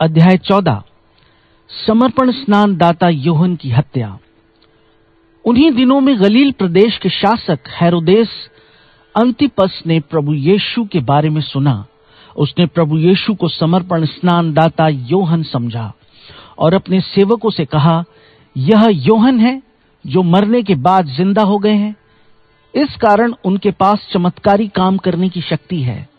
अध्याय चौदह। समर्पण स्नान दाता योहन की हत्या। उन्हीं दिनों में गलील प्रदेश के शासक हेरोदेस अंतिपस ने प्रभु यीशु के बारे में सुना। उसने प्रभु यीशु को समर्पण स्नान दाता योहन समझा और अपने सेवकों से कहा, यह योहन है जो मरने के बाद ज़िंदा हो गए हैं। इस कारण उनके पास चमत्कारी काम करने की शक्ति है।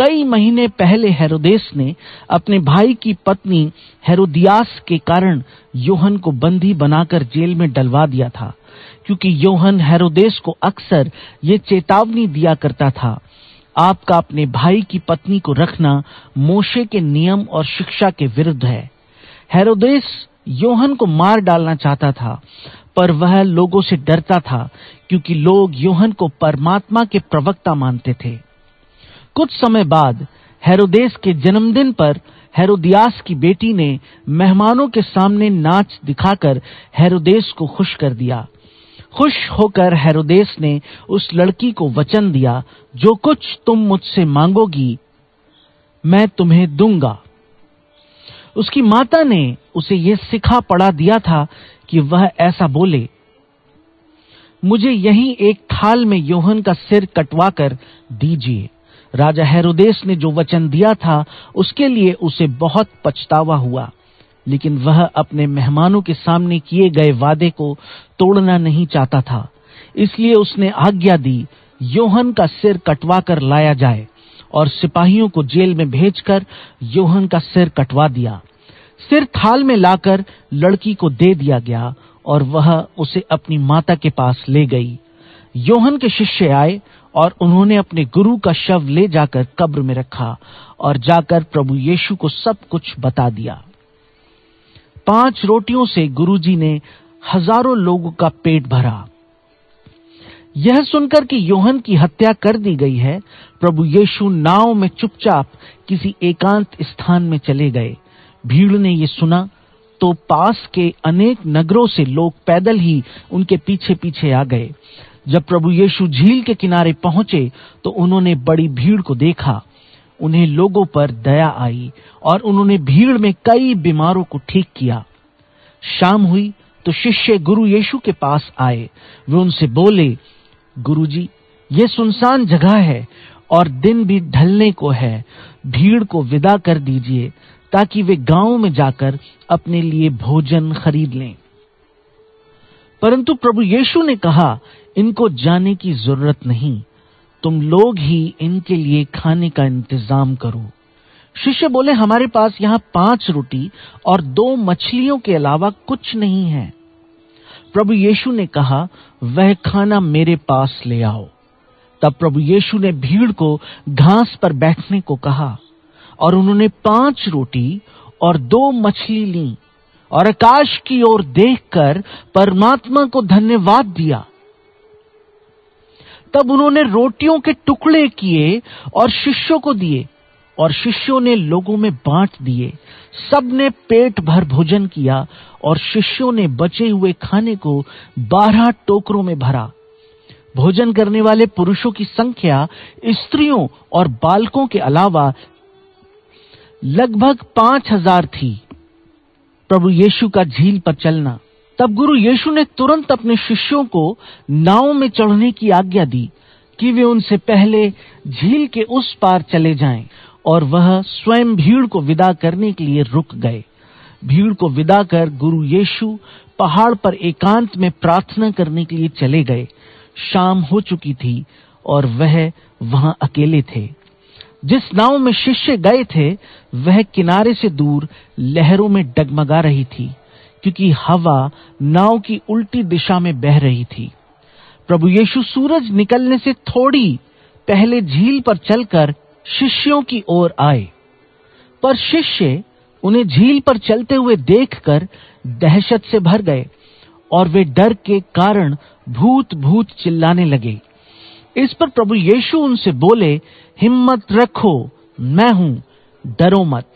कई महीने पहले हेरोदेस ने अपने भाई की पत्नी हेरोदियास के कारण योहन को बंदी बनाकर जेल में डलवा दिया था, क्योंकि योहन हेरोदेस को अक्सर ये चेतावनी दिया करता था, आपका अपने भाई की पत्नी को रखना मोशे के नियम और शिक्षा के विरुद्ध है। हेरोदेस योहन को मार डालना चाहता था, पर वह लोगों से डरता था, क्योंकि लोग योहन को परमात्मा के प्रवक्ता मानते थे। कुछ समय बाद हेरोदेस के जन्मदिन पर हेरोदियास की बेटी ने मेहमानों के सामने नाच दिखाकर हेरोदेस को खुश कर दिया। खुश होकर हेरोदेस ने उस लड़की को वचन दिया, जो कुछ तुम मुझसे मांगोगी, मैं तुम्हें दूँगा। उसकी माता ने उसे यह सिखा पड़ा दिया था कि वह ऐसा बोले, मुझे यही एक थाल में योहन का सिर कटवा कर दीजिए। राजा हेरोदेस ने जो वचन दिया था, उसके लिए उसे बहुत पछतावा हुआ। लेकिन वह अपने मेहमानों के सामने किए गए वादे को तोड़ना नहीं चाहता था। इसलिए उसने आज्ञा दी, योहन का सिर कटवा कर लाया जाए और सिपाहियों को जेल में भेजकर योहन का सिर कटवा दिया। सिर थाल में लाकर लड़की को दे दिया गया और वह उसे अपनी माता के पास ले गई। योहन के शिष्य आए और उन्होंने अपने गुरु का शव ले जाकर कब्र में रखा और जाकर प्रभु यीशु को सब कुछ बता दिया। पाँच रोटियों से गुरुजी ने हज़ारों लोगों का पेट भरा। यह सुनकर कि योहन की हत्या कर दी गई है, प्रभु यीशु नाव में चुपचाप किसी एकांत स्थान में चले गए। भीड़ ने ये सुना तो पास के अनेक नगरों से लोग पैदल ही उनके पीछे पीछे आ गए। जब प्रभु यीशु झील के किनारे पहुँचे तो उन्होंने बड़ी भीड़ को देखा। उन्हें लोगों पर दया आई और उन्होंने भीड़ में कई बीमारों को ठीक किया। शाम हुई तो शिष्य गुरु यीशु के पास आए। वे उनसे बोले, गुरुजी, ये सुनसान जगह है और दिन भी ढलने को है। भीड़ को विदा कर दीजिए ताकि वे गाँव में जाकर अपने लिए भोजन खरीद लें। परंतु प्रभु यीशु ने कहा इनको जाने की ज़रूरत नहीं। तुम लोग ही इनके लिए खाने का इंतज़ाम करो। शिष्य बोले, हमारे पास यहाँ पाँच रोटी और दो मछलियों के अलावा कुछ नहीं है। प्रभु यीशु ने कहा, वह खाना मेरे पास ले आओ। तब प्रभु यीशु ने भीड़ को घास पर बैठने को कहा और उन्होंने पाँच रोटी और दो मछली ली और आकाश की ओर देखकर परमात्मा को धन्यवाद दिया। तब उन्होंने रोटियों के टुकड़े किए और शिष्यों को दिए और शिष्यों ने लोगों में बांट दिए। सबने पेट भर भोजन किया और शिष्यों ने बचे हुए खाने को बारह टोकरों में भरा। भोजन करने वाले पुरुषों की संख्या, स्त्रियों और बालकों के अलावा लगभग पाँच हज़ार थी। प्रभु यीशु का झील पर चलना। तब गुरु यीशु ने तुरंत अपने शिष्यों को नाव में चढ़ने की आज्ञा दी कि वे उनसे पहले झील के उस पार चले जाएँ और वह स्वयं भीड़ को विदा करने के लिए रुक गए। भीड़ को विदा कर गुरु यीशु पहाड़ पर एकांत में प्रार्थना करने के लिए चले गए। शाम हो चुकी थी और वह वहाँ अकेले थे। जिस नाव में शिष्य गए थे, वह किनारे से दूर लहरों में डगमगा रही थी। क्योंकि हवा नाव की उल्टी दिशा में बह रही थी। प्रभु यीशु सूरज निकलने से थोड़ी पहले झील पर चलकर शिष्यों की ओर आए। पर शिष्य उन्हें झील पर चलते हुए देखकर दहशत से भर गए और वे डर के कारण भूत भूत चिल्लाने लगे। इस पर प्रभु यीशु उनसे बोले, हिम्मत रखो, मैं हूँ, डरो मत।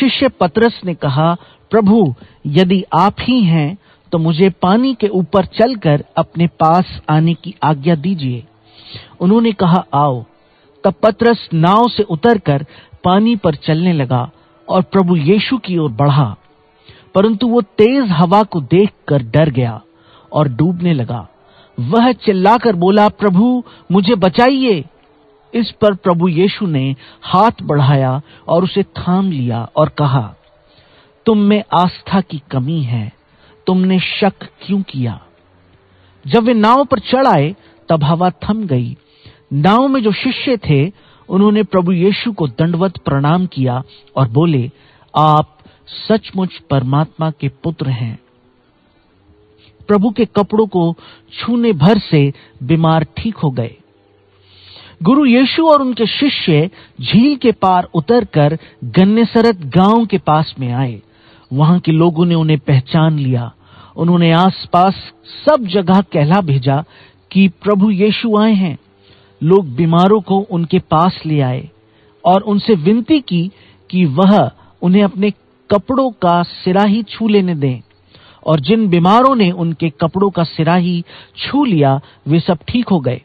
शिष्य पतरस ने कहा प्रभु, यदि आप ही हैं तो मुझे पानी के ऊपर चलकर अपने पास आने की आज्ञा दीजिए। उन्होंने कहा, आओ। तब पतरस नाव से उतरकर पानी पर चलने लगा और प्रभु यीशु की ओर बढ़ा। परंतु वो तेज हवा को देखकर डर गया और डूबने लगा। वह चिल्लाकर बोला, प्रभु, मुझे बचाइए। इस पर प्रभु यीशु ने हाथ बढ़ाया और उसे थाम लिया और कहा तुम में आस्था की कमी है। तुमने शक क्यों किया? जब वे नाव पर चढ़ आए, तब हवा थम गई। नाव में जो शिष्य थे, उन्होंने प्रभु यीशु को दंडवत प्रणाम किया और बोले, आप सचमुच परमात्मा के पुत्र हैं। प्रभु के कपड़ों को छूने भर से बीमार ठीक हो गए। गुरु यीशु और उनके शिष्य झील के पार उतरकर गन्नेसरत गाँव के पास में आए। वहाँ के लोगों ने उन्हें पहचान लिया। उन्होंने आसपास सब जगह कहला भेजा कि प्रभु यीशु आए हैं। लोग बीमारों को उनके पास ले आए और उनसे विनती की कि वह उन्हें अपने कपड़ों का सिराही छू लेने दें। और जिन बीमारों ने उनके कपड़ों का सिराही छू लिया, वे सब ठीक हो गए।